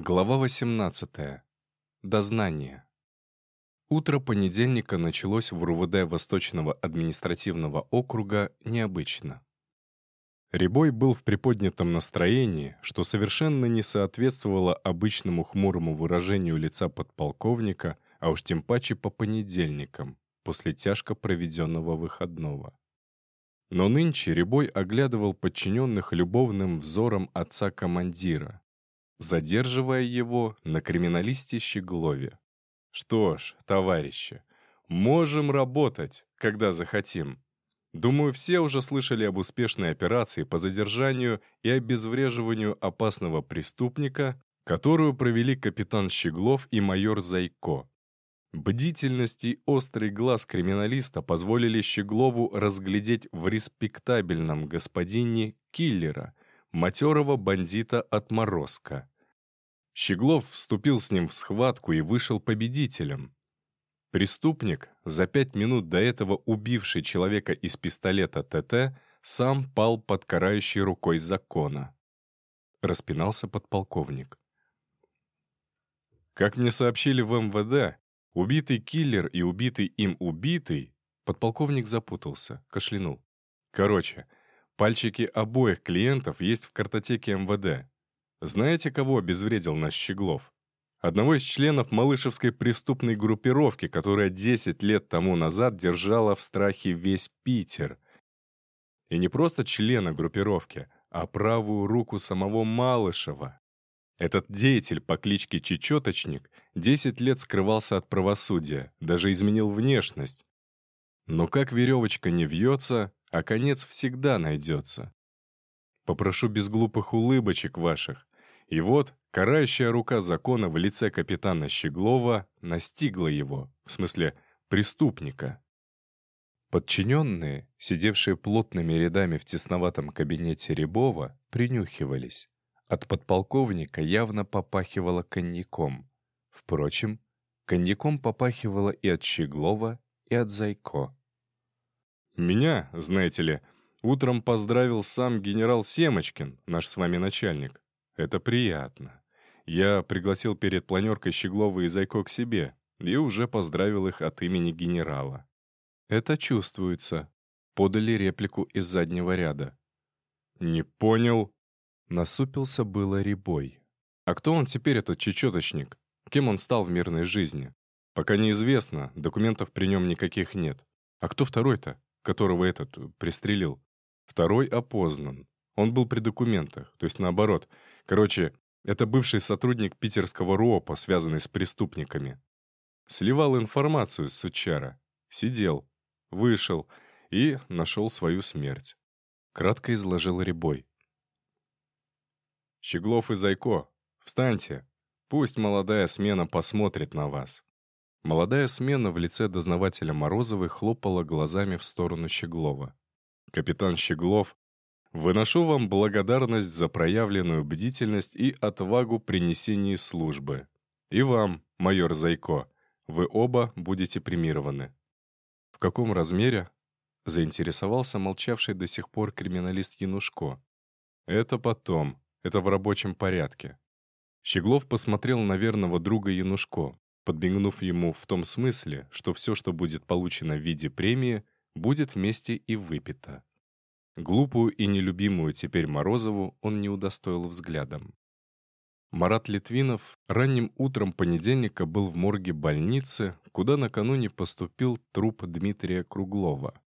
Глава 18. Дознание. Утро понедельника началось в РУВД Восточного административного округа необычно. Рябой был в приподнятом настроении, что совершенно не соответствовало обычному хмурому выражению лица подполковника, а уж тем паче по понедельникам, после тяжко проведенного выходного. Но нынче Рябой оглядывал подчиненных любовным взором отца-командира, задерживая его на криминалисте Щеглове. «Что ж, товарищи, можем работать, когда захотим. Думаю, все уже слышали об успешной операции по задержанию и обезвреживанию опасного преступника, которую провели капитан Щеглов и майор Зайко. Бдительность и острый глаз криминалиста позволили Щеглову разглядеть в респектабельном господине киллера, матерого бандита-отморозка. Щеглов вступил с ним в схватку и вышел победителем. Преступник, за пять минут до этого убивший человека из пистолета ТТ, сам пал под карающей рукой закона. Распинался подполковник. Как мне сообщили в МВД, убитый киллер и убитый им убитый, подполковник запутался, кашлянул. Короче, Пальчики обоих клиентов есть в картотеке МВД. Знаете, кого обезвредил наш Щеглов? Одного из членов малышевской преступной группировки, которая 10 лет тому назад держала в страхе весь Питер. И не просто члена группировки, а правую руку самого Малышева. Этот деятель по кличке Чечеточник 10 лет скрывался от правосудия, даже изменил внешность. Но как веревочка не вьется, а конец всегда найдется. Попрошу без глупых улыбочек ваших. И вот карающая рука закона в лице капитана Щеглова настигла его, в смысле преступника. Подчиненные, сидевшие плотными рядами в тесноватом кабинете Рябова, принюхивались. От подполковника явно попахивало коньяком. Впрочем, коньяком попахивало и от Щеглова, и от Зайко. Меня, знаете ли, утром поздравил сам генерал Семочкин, наш с вами начальник. Это приятно. Я пригласил перед планеркой Щеглова и Зайко к себе и уже поздравил их от имени генерала. «Это чувствуется», — подали реплику из заднего ряда. «Не понял», — насупился было Рябой. «А кто он теперь, этот чечеточник? Кем он стал в мирной жизни? Пока неизвестно, документов при нем никаких нет. А кто второй-то?» Которого этот э, пристрелил. Второй опознан. Он был при документах, то есть наоборот. Короче, это бывший сотрудник питерского РОПа, связанный с преступниками. Сливал информацию с сучара. Сидел, вышел и нашел свою смерть. Кратко изложил Рябой. «Щеглов и Зайко, встаньте. Пусть молодая смена посмотрит на вас. Молодая смена в лице дознавателя Морозовой хлопала глазами в сторону Щеглова. «Капитан Щеглов, выношу вам благодарность за проявленную бдительность и отвагу при несении службы. И вам, майор Зайко, вы оба будете премированы». «В каком размере?» — заинтересовался молчавший до сих пор криминалист Янушко. «Это потом, это в рабочем порядке». Щеглов посмотрел на верного друга Янушко, подмигнув ему в том смысле, что все, что будет получено в виде премии, будет вместе и выпито. Глупую и нелюбимую теперь Морозову он не удостоил взглядом. Марат Литвинов ранним утром понедельника был в морге больницы, куда накануне поступил труп Дмитрия Круглова.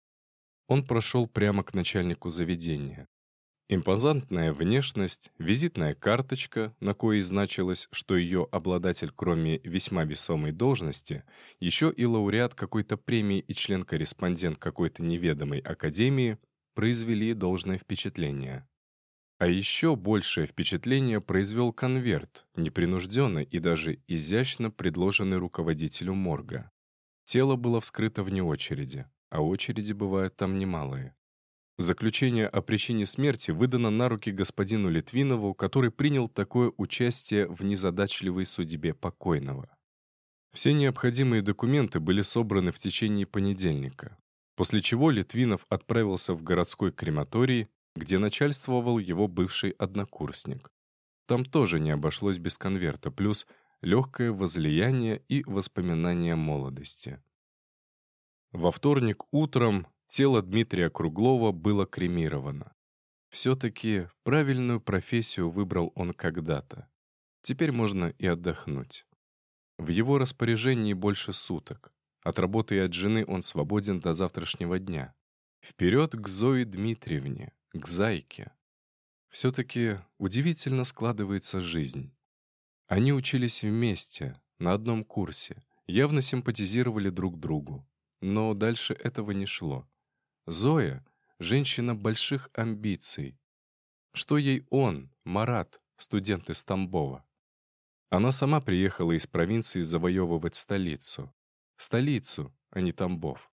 Он прошел прямо к начальнику заведения. Импозантная внешность, визитная карточка, на коей значилось, что ее обладатель, кроме весьма весомой должности, еще и лауреат какой-то премии и член-корреспондент какой-то неведомой академии, произвели должное впечатление. А еще большее впечатление произвел конверт, непринужденный и даже изящно предложенный руководителю морга. Тело было вскрыто вне очереди, а очереди бывают там немалые. Заключение о причине смерти выдано на руки господину Литвинову, который принял такое участие в незадачливой судьбе покойного. Все необходимые документы были собраны в течение понедельника, после чего Литвинов отправился в городской крематорий, где начальствовал его бывший однокурсник. Там тоже не обошлось без конверта, плюс легкое возлияние и воспоминания молодости. Во вторник утром тело Дмитрия Круглова было кремировано. Все-таки правильную профессию выбрал он когда-то. Теперь можно и отдохнуть. В его распоряжении больше суток. От работы и от жены он свободен до завтрашнего дня. Вперед к Зое Дмитриевне, к Зайке. Все-таки удивительно складывается жизнь. Они учились вместе, на одном курсе, явно симпатизировали друг другу. Но дальше этого не шло. Зоя — женщина больших амбиций. Что ей он, Марат, студент из Тамбова? Она сама приехала из провинции завоевывать столицу. Столицу, а не Тамбов.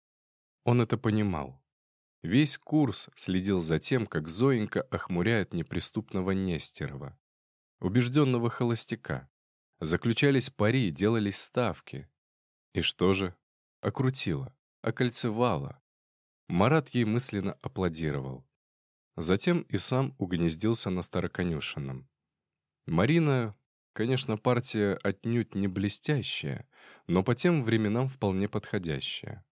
Он это понимал. Весь курс следил за тем, как Зоенька охмуряет неприступного Нестерова. Убежденного холостяка. Заключались пари, делались ставки. И что же? Окрутила, окольцевала. Марат ей мысленно аплодировал. Затем и сам угнездился на Староконюшенном. Марина Конечно, партия отнюдь не блестящая, но по тем временам вполне подходящая.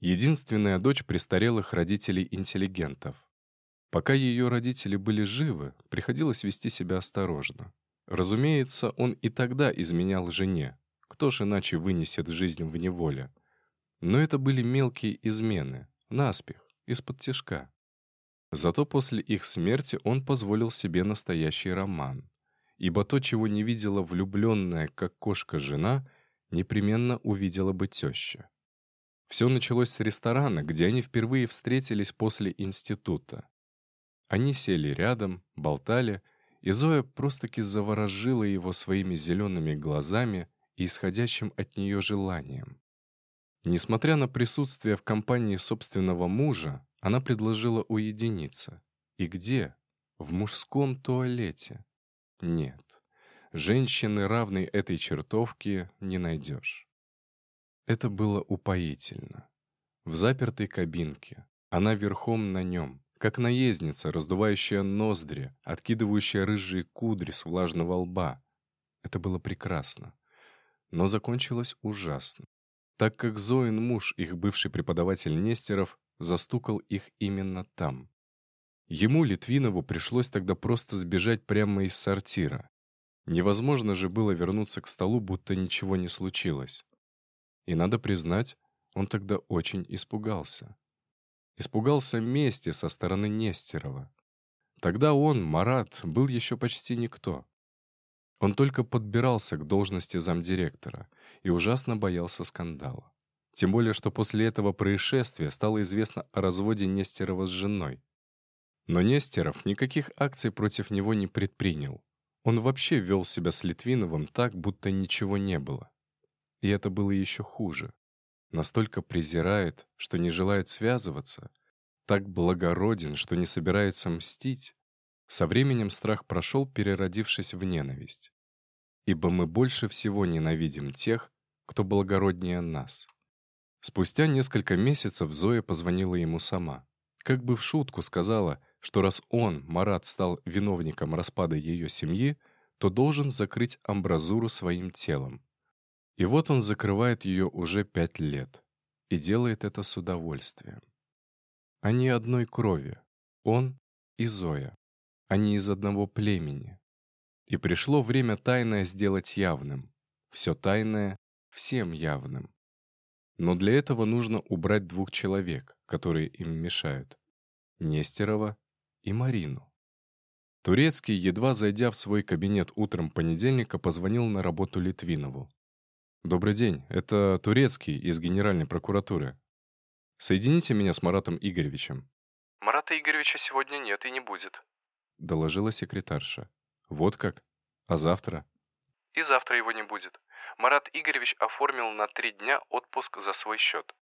Единственная дочь престарелых родителей-интеллигентов. Пока ее родители были живы, приходилось вести себя осторожно. Разумеется, он и тогда изменял жене. Кто ж иначе вынесет жизнь в неволе? Но это были мелкие измены, наспех, из-под тяжка. Зато после их смерти он позволил себе настоящий роман ибо то, чего не видела влюбленная, как кошка, жена, непременно увидела бы теща. Все началось с ресторана, где они впервые встретились после института. Они сели рядом, болтали, и Зоя просто-таки заворожила его своими зелеными глазами и исходящим от нее желанием. Несмотря на присутствие в компании собственного мужа, она предложила уединиться. И где? В мужском туалете. Нет, женщины, равной этой чертовке, не найдешь. Это было упоительно. В запертой кабинке, она верхом на нем, как наездница, раздувающая ноздри, откидывающая рыжие кудри с влажного лба. Это было прекрасно. Но закончилось ужасно, так как Зоин муж, их бывший преподаватель Нестеров, застукал их именно там. Ему, Литвинову, пришлось тогда просто сбежать прямо из сортира. Невозможно же было вернуться к столу, будто ничего не случилось. И надо признать, он тогда очень испугался. Испугался мести со стороны Нестерова. Тогда он, Марат, был еще почти никто. Он только подбирался к должности замдиректора и ужасно боялся скандала. Тем более, что после этого происшествия стало известно о разводе Нестерова с женой. Но Нестеров никаких акций против него не предпринял. Он вообще вел себя с Литвиновым так, будто ничего не было. И это было еще хуже. Настолько презирает, что не желает связываться, так благороден, что не собирается мстить. Со временем страх прошел, переродившись в ненависть. Ибо мы больше всего ненавидим тех, кто благороднее нас. Спустя несколько месяцев Зоя позвонила ему сама. Как бы в шутку сказала, что раз он, Марат, стал виновником распада ее семьи, то должен закрыть амбразуру своим телом. И вот он закрывает ее уже пять лет. И делает это с удовольствием. Они одной крови. Он и Зоя. Они из одного племени. И пришло время тайное сделать явным. Все тайное всем явным. Но для этого нужно убрать двух человек, которые им мешают. Нестерова и Марину. Турецкий, едва зайдя в свой кабинет утром понедельника, позвонил на работу Литвинову. «Добрый день, это Турецкий из Генеральной прокуратуры. Соедините меня с Маратом Игоревичем». «Марата Игоревича сегодня нет и не будет», — доложила секретарша. «Вот как? А завтра?» «И завтра его не будет. Марат Игоревич оформил на три дня отпуск за свой счет».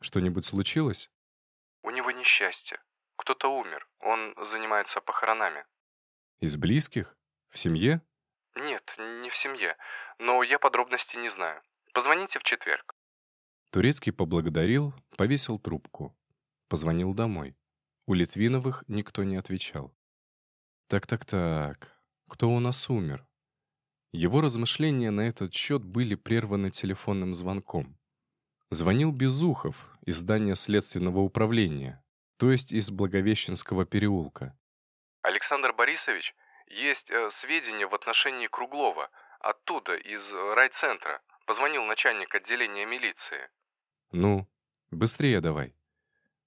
«Что-нибудь случилось?» «У него несчастье. Кто-то умер. Он занимается похоронами. Из близких? В семье? Нет, не в семье. Но я подробностей не знаю. Позвоните в четверг. Турецкий поблагодарил, повесил трубку. Позвонил домой. У Литвиновых никто не отвечал. Так-так-так. кто у нас умер. Его размышления на этот счет были прерваны телефонным звонком. Звонил Безухов из здания следственного управления, то есть из Благовещенского переулка. «Александр Борисович, есть э, сведения в отношении Круглова, оттуда, из райцентра. Позвонил начальник отделения милиции». «Ну, быстрее давай».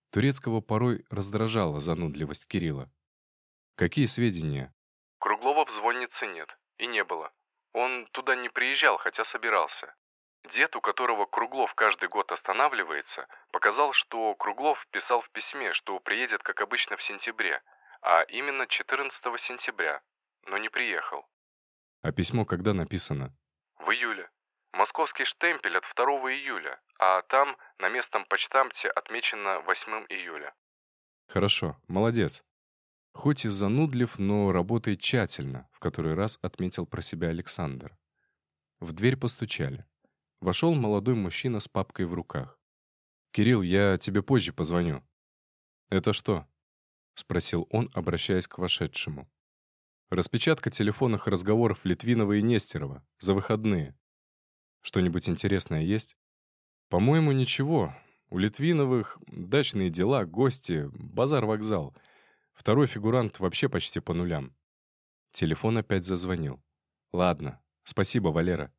Турецкого порой раздражала занудливость Кирилла. «Какие сведения?» «Круглова в звоннице нет. И не было. Он туда не приезжал, хотя собирался. Дед, у которого Круглов каждый год останавливается, показал, что Круглов писал в письме, что приедет, как обычно, в сентябре, а именно 14 сентября, но не приехал. А письмо когда написано? В июле. Московский штемпель от 2 июля, а там на местном почтамте отмечено 8 июля. Хорошо, молодец. Хоть и занудлив, но работает тщательно, в который раз отметил про себя Александр. В дверь постучали. Вошел молодой мужчина с папкой в руках. «Кирилл, я тебе позже позвоню». «Это что?» — спросил он, обращаясь к вошедшему. «Распечатка телефонных разговоров Литвинова и Нестерова за выходные. Что-нибудь интересное есть?» «По-моему, ничего. У Литвиновых дачные дела, гости, базар-вокзал. Второй фигурант вообще почти по нулям». Телефон опять зазвонил. «Ладно. Спасибо, Валера».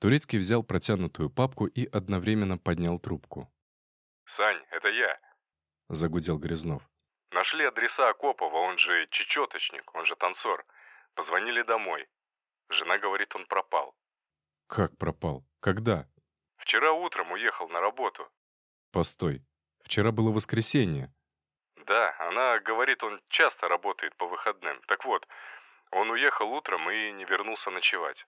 Турецкий взял протянутую папку и одновременно поднял трубку. «Сань, это я», — загудел Грязнов. «Нашли адреса Акопова, он же чечеточник, он же танцор. Позвонили домой. Жена говорит, он пропал». «Как пропал? Когда?» «Вчера утром уехал на работу». «Постой. Вчера было воскресенье». «Да, она говорит, он часто работает по выходным. Так вот, он уехал утром и не вернулся ночевать».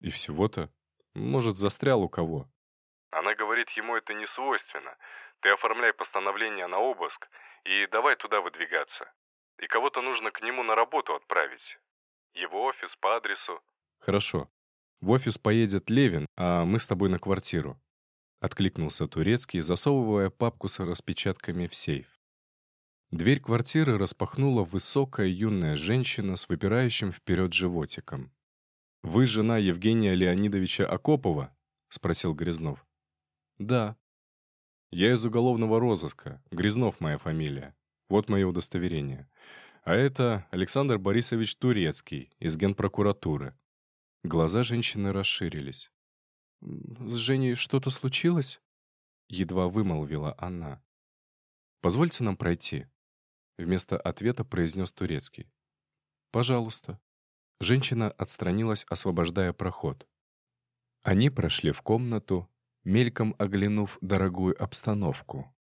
«И всего-то?» Может, застрял у кого. Она говорит, ему это не свойственно. Ты оформляй постановление на обыск и давай туда выдвигаться. И кого-то нужно к нему на работу отправить. Его офис по адресу. Хорошо. В офис поедет Левин, а мы с тобой на квартиру. Откликнулся Турецкий, засовывая папку с распечатками в сейф. Дверь квартиры распахнула высокая юная женщина с выпирающим вперед животиком. «Вы жена Евгения Леонидовича Акопова?» — спросил Грязнов. «Да». «Я из уголовного розыска. Грязнов моя фамилия. Вот мое удостоверение. А это Александр Борисович Турецкий из генпрокуратуры». Глаза женщины расширились. «С Женей что-то случилось?» Едва вымолвила она. «Позвольте нам пройти», — вместо ответа произнес Турецкий. «Пожалуйста». Женщина отстранилась, освобождая проход. Они прошли в комнату, мельком оглянув дорогую обстановку.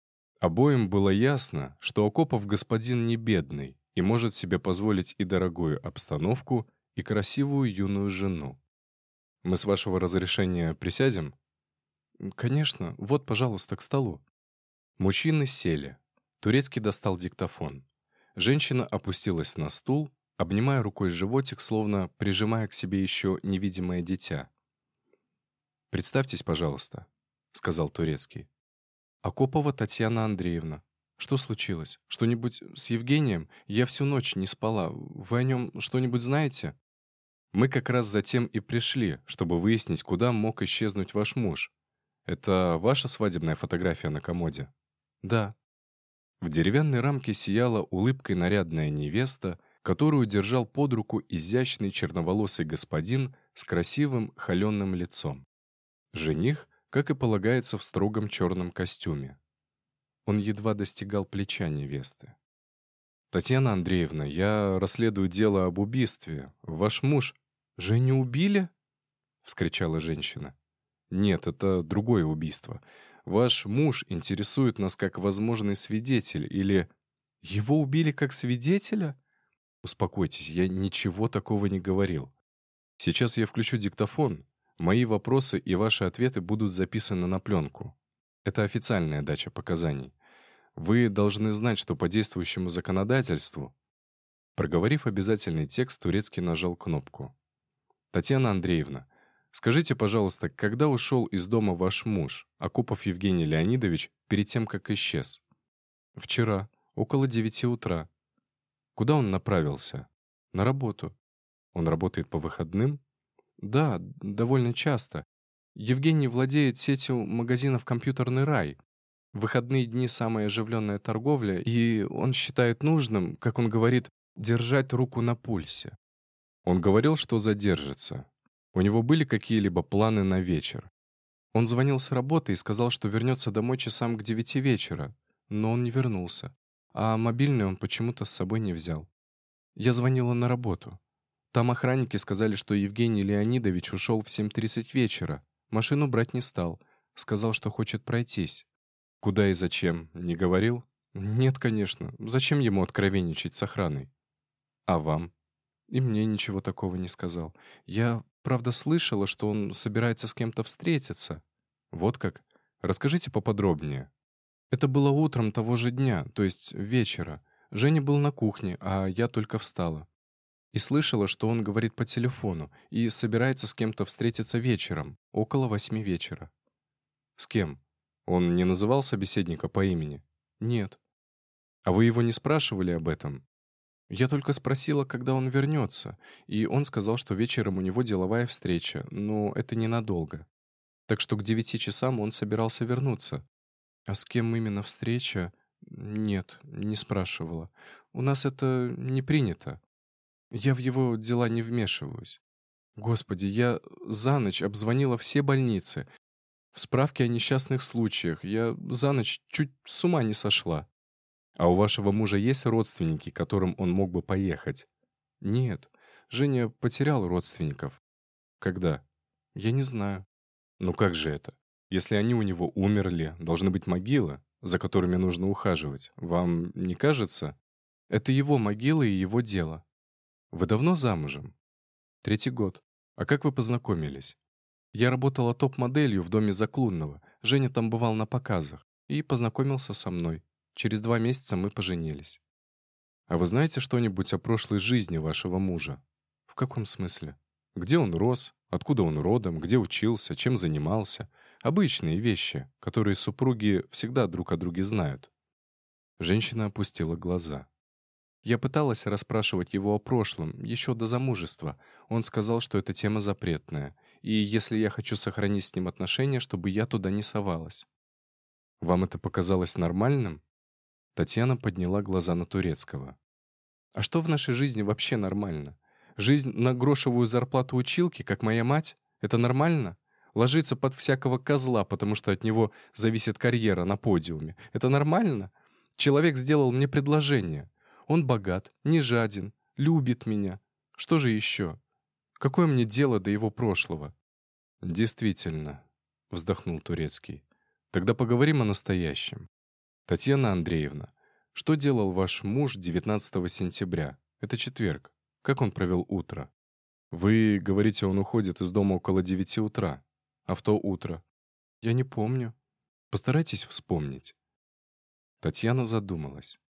Обоим было ясно, что Окопов господин не бедный и может себе позволить и дорогую обстановку, и красивую юную жену. «Мы с вашего разрешения присядем?» «Конечно. Вот, пожалуйста, к столу». Мужчины сели. Турецкий достал диктофон. Женщина опустилась на стул, обнимая рукой животик, словно прижимая к себе еще невидимое дитя. «Представьтесь, пожалуйста», — сказал Турецкий. «Акопова Татьяна Андреевна. Что случилось? Что-нибудь с Евгением? Я всю ночь не спала. Вы о нем что-нибудь знаете?» «Мы как раз затем и пришли, чтобы выяснить, куда мог исчезнуть ваш муж. Это ваша свадебная фотография на комоде?» «Да». В деревянной рамке сияла улыбкой нарядная невеста, которую держал под руку изящный черноволосый господин с красивым холеным лицом. Жених, как и полагается в строгом черном костюме. Он едва достигал плеча невесты. «Татьяна Андреевна, я расследую дело об убийстве. Ваш муж...» «Женю убили?» — вскричала женщина. «Нет, это другое убийство. Ваш муж интересует нас как возможный свидетель или...» «Его убили как свидетеля?» Успокойтесь, я ничего такого не говорил. Сейчас я включу диктофон. Мои вопросы и ваши ответы будут записаны на пленку. Это официальная дача показаний. Вы должны знать, что по действующему законодательству... Проговорив обязательный текст, Турецкий нажал кнопку. «Татьяна Андреевна, скажите, пожалуйста, когда ушел из дома ваш муж, Акупов Евгений Леонидович, перед тем, как исчез?» «Вчера, около девяти утра», Куда он направился? На работу. Он работает по выходным? Да, довольно часто. Евгений владеет сетью магазинов «Компьютерный рай». В выходные дни самая оживленная торговля, и он считает нужным, как он говорит, держать руку на пульсе. Он говорил, что задержится. У него были какие-либо планы на вечер. Он звонил с работы и сказал, что вернется домой часам к девяти вечера, но он не вернулся. А мобильный он почему-то с собой не взял. Я звонила на работу. Там охранники сказали, что Евгений Леонидович ушел в 7.30 вечера. Машину брать не стал. Сказал, что хочет пройтись. Куда и зачем, не говорил? Нет, конечно. Зачем ему откровенничать с охраной? А вам? И мне ничего такого не сказал. Я, правда, слышала, что он собирается с кем-то встретиться. Вот как? Расскажите поподробнее. Это было утром того же дня, то есть вечера. Женя был на кухне, а я только встала. И слышала, что он говорит по телефону и собирается с кем-то встретиться вечером, около восьми вечера. С кем? Он не называл собеседника по имени? Нет. А вы его не спрашивали об этом? Я только спросила, когда он вернется, и он сказал, что вечером у него деловая встреча, но это ненадолго. Так что к девяти часам он собирался вернуться. А с кем именно встреча? Нет, не спрашивала. У нас это не принято. Я в его дела не вмешиваюсь. Господи, я за ночь обзвонила все больницы. В справке о несчастных случаях я за ночь чуть с ума не сошла. А у вашего мужа есть родственники, к которым он мог бы поехать? Нет, Женя потерял родственников. Когда? Я не знаю. Ну как же это? Если они у него умерли, должны быть могилы, за которыми нужно ухаживать. Вам не кажется? Это его могила и его дело. Вы давно замужем? Третий год. А как вы познакомились? Я работала топ-моделью в доме Заклунного. Женя там бывал на показах. И познакомился со мной. Через два месяца мы поженились. А вы знаете что-нибудь о прошлой жизни вашего мужа? В каком смысле? Где он рос? Откуда он родом? Где учился? Чем занимался? Обычные вещи, которые супруги всегда друг о друге знают. Женщина опустила глаза. Я пыталась расспрашивать его о прошлом, еще до замужества. Он сказал, что эта тема запретная, и если я хочу сохранить с ним отношения, чтобы я туда не совалась. Вам это показалось нормальным? Татьяна подняла глаза на Турецкого. А что в нашей жизни вообще нормально? Жизнь на грошевую зарплату училки, как моя мать? Это нормально? Ложиться под всякого козла, потому что от него зависит карьера на подиуме. Это нормально? Человек сделал мне предложение. Он богат, не жаден, любит меня. Что же еще? Какое мне дело до его прошлого? Действительно, вздохнул Турецкий. Тогда поговорим о настоящем. Татьяна Андреевна, что делал ваш муж 19 сентября? Это четверг. Как он провел утро? Вы говорите, он уходит из дома около 9 утра. А в то утро? Я не помню. Постарайтесь вспомнить. Татьяна задумалась.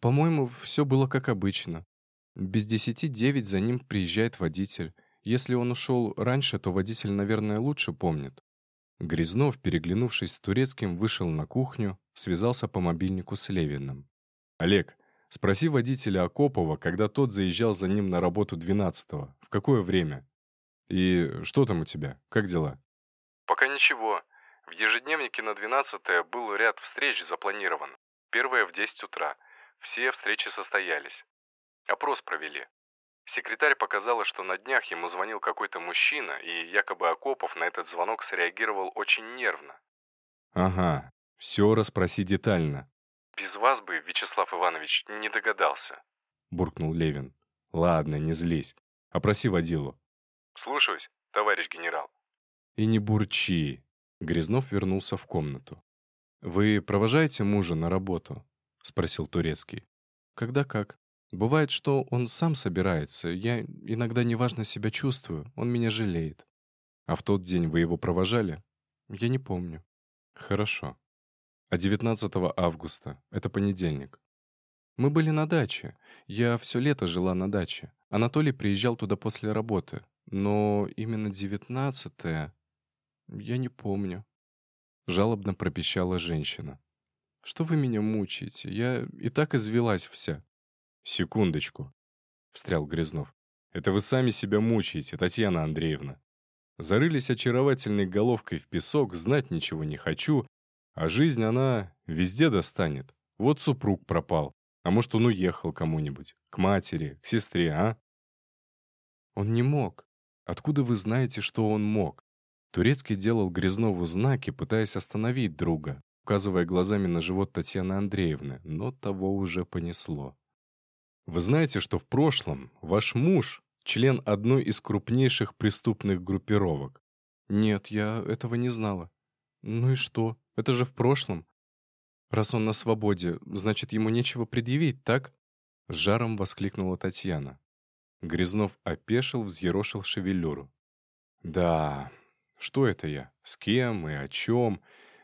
По-моему, все было как обычно. Без десяти девять за ним приезжает водитель. Если он ушел раньше, то водитель, наверное, лучше помнит. Грязнов, переглянувшись с Турецким, вышел на кухню, связался по мобильнику с Левиным. «Олег, спроси водителя Акопова, когда тот заезжал за ним на работу 12-го. В какое время? И что там у тебя? Как дела?» «Пока ничего. В ежедневнике на 12-е был ряд встреч запланирован. Первая в 10 утра. Все встречи состоялись. Опрос провели. Секретарь показала, что на днях ему звонил какой-то мужчина, и якобы Акопов на этот звонок среагировал очень нервно. «Ага, все расспроси детально». «Без вас бы, Вячеслав Иванович, не догадался», — буркнул Левин. «Ладно, не злись. Опроси водилу». «Слушаюсь, товарищ генерал». «И не бурчи». Грязнов вернулся в комнату. «Вы провожаете мужа на работу?» — спросил Турецкий. «Когда как?» Бывает, что он сам собирается. Я иногда неважно себя чувствую. Он меня жалеет. А в тот день вы его провожали? Я не помню. Хорошо. А 19 августа, это понедельник. Мы были на даче. Я все лето жила на даче. Анатолий приезжал туда после работы. Но именно 19 -е... я не помню. Жалобно пропищала женщина. Что вы меня мучаете? Я и так извелась вся. «Секундочку», — встрял Грязнов. Это вы сами себя мучаете, Татьяна Андреевна. Зарылись очаровательной головкой в песок, знать ничего не хочу, а жизнь, она везде достанет. Вот супруг пропал, а может, он уехал кому-нибудь, к матери, к сестре, а? Он не мог. Откуда вы знаете, что он мог? Турецкий делал Грязнову знаки, пытаясь остановить друга, указывая глазами на живот Татьяны Андреевны, но того уже понесло. Вы знаете, что в прошлом ваш муж член одной из крупнейших преступных группировок. Нет, я этого не знала. Ну и что? Это же в прошлом. Раз он на свободе, значит, ему нечего предъявить, так? С жаром воскликнула Татьяна. Грязнов опешил, взъерошил шевелюру. Да, что это я? С кем и о чем?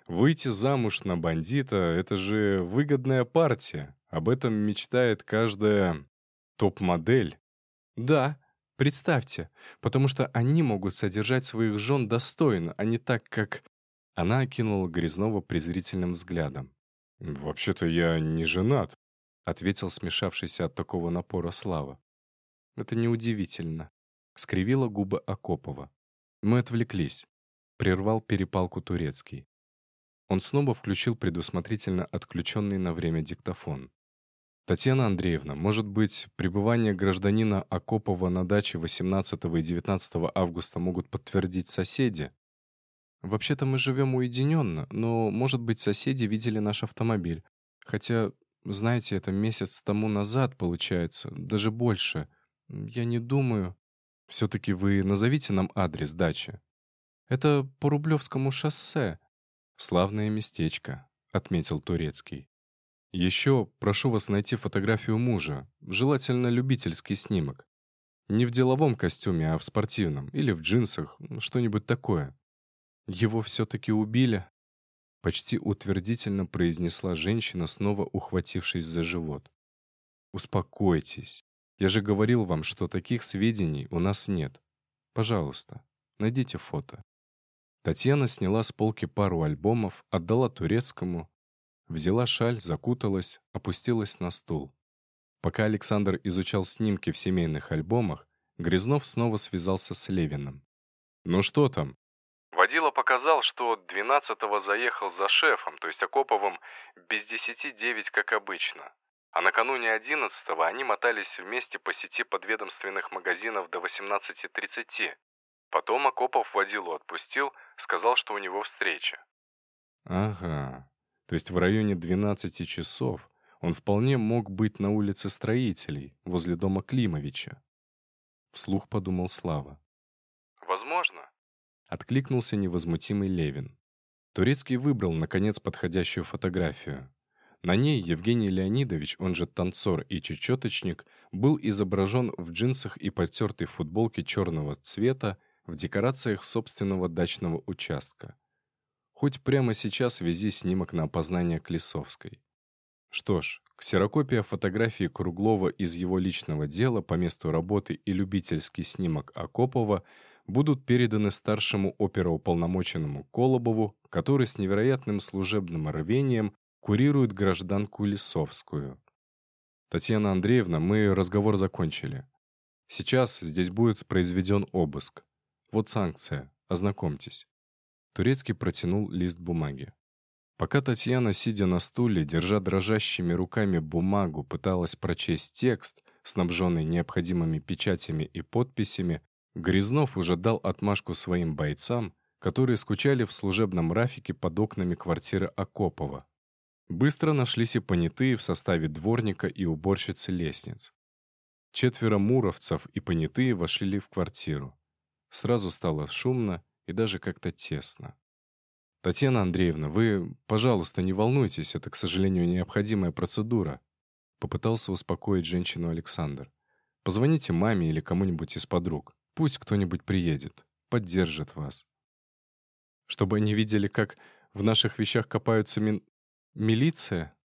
Выйти замуж на бандита — это же выгодная партия. Об этом мечтает каждая топ-модель. Да, Представьте, потому что они могут содержать своих жен достойно, а не так, как...» Она окинула Грязнова презрительным взглядом. «Вообще-то я не женат», — ответил смешавшийся от такого напора Слава. «Это неудивительно», — скривила губы Акопова. «Мы отвлеклись», — прервал перепалку Турецкий. Он снова включил предусмотрительно отключенный на время диктофон. Татьяна Андреевна, может быть, пребывание гражданина Акопова на даче 18 и 19 августа могут подтвердить соседи? Вообще-то мы живем уединенно, но, может быть, соседи видели наш автомобиль. Хотя, знаете, это месяц тому назад, получается, даже больше. Я не думаю... Все-таки вы назовите нам адрес дачи. Это по Рублевскому шоссе. Славное местечко, отметил Турецкий. Еще прошу вас найти фотографию мужа, желательно любительский снимок. Не в деловом костюме, а в спортивном, или в джинсах, что-нибудь такое. Его все-таки убили? Почти утвердительно произнесла женщина, снова ухватившись за живот. Успокойтесь. Я же говорил вам, что таких сведений у нас нет. Пожалуйста, найдите фото. Татьяна сняла с полки пару альбомов, отдала турецкому, Взяла шаль, закуталась, опустилась на стул. Пока Александр изучал снимки в семейных альбомах, Грязнов снова связался с Левиным. «Ну что там?» Водила показал, что 12-го заехал за шефом, то есть Акоповым, без десяти девять, как обычно. А накануне 11-го они мотались вместе по сети подведомственных магазинов до 18.30. Потом Акопов водилу отпустил, сказал, что у него встреча. «Ага. То есть в районе 12 часов он вполне мог быть на улице строителей, возле дома Климовича. Вслух подумал Слава. «Возможно», — откликнулся невозмутимый Левин. Турецкий выбрал, наконец, подходящую фотографию. На ней Евгений Леонидович, он же танцор и чечеточник, был изображен в джинсах и потертой футболке черного цвета в декорациях собственного дачного участка. Хоть прямо сейчас вези снимок на опознание Клесовской. Что ж, ксерокопия фотографии Круглова из его личного дела по месту работы и любительский снимок Акопова будут переданы старшему оперуполномоченному Колобову, который с невероятным служебным рвением курирует гражданку Лисовскую. Татьяна Андреевна, мы разговор закончили. Сейчас здесь будет произведен обыск. Вот санкция, ознакомьтесь. Турецкий протянул лист бумаги. Пока Татьяна, сидя на стуле, держа дрожащими руками бумагу, пыталась прочесть текст, снабженный необходимыми печатями и подписями, Грязнов уже дал отмашку своим бойцам, которые скучали в служебном рафике под окнами квартиры Акопова. Быстро нашлись и понятые в составе дворника и уборщицы лестниц. Четверо муровцев и понятые вошли в квартиру. Сразу стало шумно, и даже как-то тесно. «Татьяна Андреевна, вы, пожалуйста, не волнуйтесь, это, к сожалению, необходимая процедура», попытался успокоить женщину Александр. «Позвоните маме или кому-нибудь из подруг. Пусть кто-нибудь приедет, поддержит вас». «Чтобы они видели, как в наших вещах копаются мин... милиция?»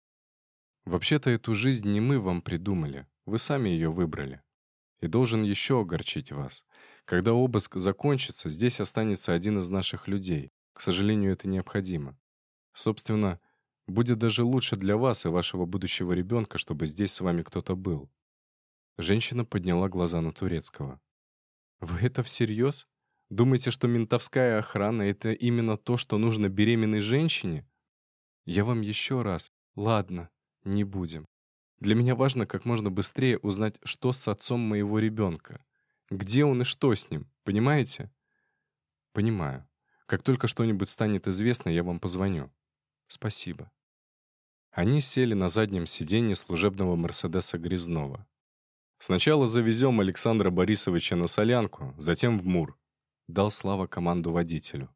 «Вообще-то эту жизнь не мы вам придумали, вы сами ее выбрали. И должен еще огорчить вас. Когда обыск закончится, здесь останется один из наших людей. К сожалению, это необходимо. Собственно, будет даже лучше для вас и вашего будущего ребенка, чтобы здесь с вами кто-то был. Женщина подняла глаза на Турецкого. «Вы это всерьез? Думаете, что ментовская охрана — это именно то, что нужно беременной женщине? Я вам еще раз. Ладно, не будем. Для меня важно как можно быстрее узнать, что с отцом моего ребенка. Где он и что с ним, понимаете? Понимаю. Как только что-нибудь станет известно, я вам позвоню. Спасибо. Они сели на заднем сиденье служебного Мерседеса Грязнова. «Сначала завезем Александра Борисовича на солянку, затем в Мур», — дал Слава команду водителю.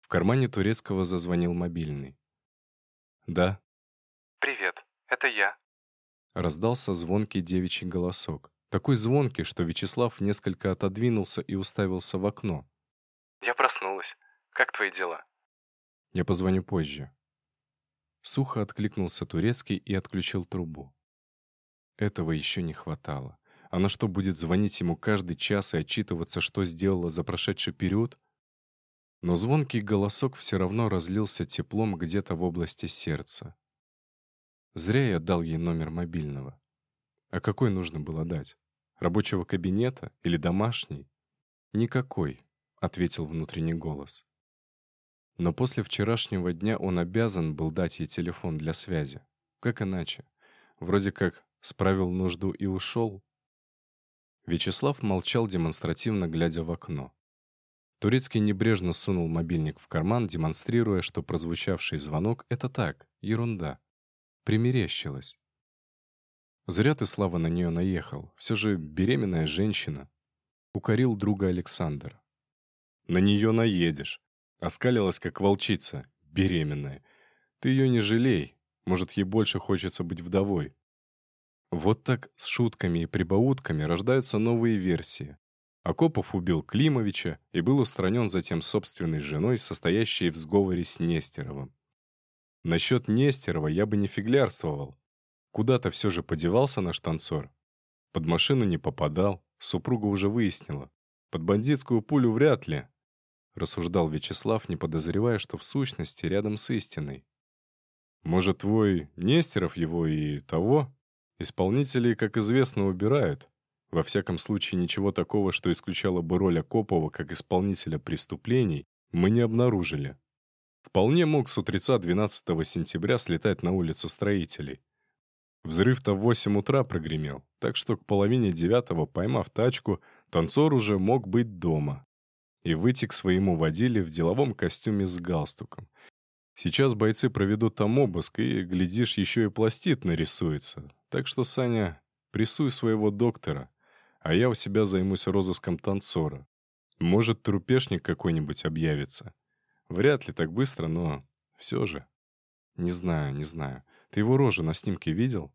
В кармане турецкого зазвонил мобильный. «Да». «Привет, это я». Раздался звонкий девичий голосок. Такой звонкий, что Вячеслав несколько отодвинулся и уставился в окно. «Я проснулась. Как твои дела?» «Я позвоню позже». Сухо откликнулся Турецкий и отключил трубу. Этого еще не хватало. Она что, будет звонить ему каждый час и отчитываться, что сделала за прошедший период? Но звонкий голосок все равно разлился теплом где-то в области сердца. Зря я дал ей номер мобильного. А какой нужно было дать? Рабочего кабинета или домашний? Никакой, ответил внутренний голос. Но после вчерашнего дня он обязан был дать ей телефон для связи. Как иначе? Вроде как Справил нужду и ушел. Вячеслав молчал, демонстративно глядя в окно. Турецкий небрежно сунул мобильник в карман, демонстрируя, что прозвучавший звонок — это так, ерунда. Примерещилось. Зря ты, Слава, на нее наехал. Все же беременная женщина. Укорил друга Александр. На нее наедешь. Оскалилась, как волчица, беременная. Ты ее не жалей. Может, ей больше хочется быть вдовой. Вот так с шутками и прибаутками рождаются новые версии. Акопов убил Климовича и был устранен затем собственной женой, состоящей в сговоре с Нестеровым. Насчет Нестерова я бы не фиглярствовал. Куда-то все же подевался наш танцор. Под машину не попадал, супруга уже выяснила. Под бандитскую пулю вряд ли, рассуждал Вячеслав, не подозревая, что в сущности рядом с истиной. Может, твой Нестеров его и того? Исполнители, как известно, убирают. Во всяком случае, ничего такого, что исключало бы роль Акопова как исполнителя преступлений, мы не обнаружили. Вполне мог с утреца 12 сентября слетать на улицу строителей. Взрыв-то в 8 утра прогремел, так что к половине девятого, поймав тачку, танцор уже мог быть дома. И выйти к своему водиле в деловом костюме с галстуком. Сейчас бойцы проведут там обыск, и, глядишь, еще и пластит нарисуется. Так что, Саня, прессуй своего доктора, а я у себя займусь розыском танцора. Может, трупешник какой-нибудь объявится. Вряд ли так быстро, но все же. Не знаю, не знаю. Ты его рожу на снимке видел?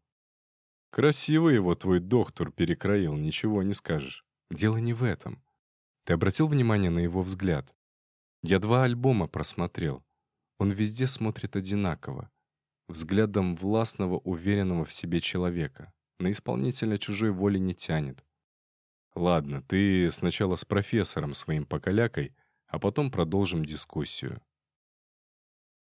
Красиво его твой доктор перекроил, ничего не скажешь. Дело не в этом. Ты обратил внимание на его взгляд? Я два альбома просмотрел. Он везде смотрит одинаково, взглядом властного, уверенного в себе человека. На исполнителя чужой воли не тянет. Ладно, ты сначала с профессором своим покалякой, а потом продолжим дискуссию.